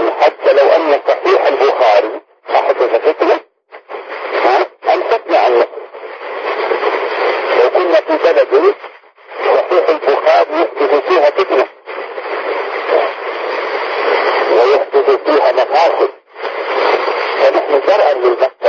يعني حتى لو أن صحيح البخاري صحة الفكرة أمسكنا عن نفسه لو كنا في بلد صحيح البخاري يحدث فيها فتنة. ويحدث فيها مفاسد. فنحن شرعا للبخاري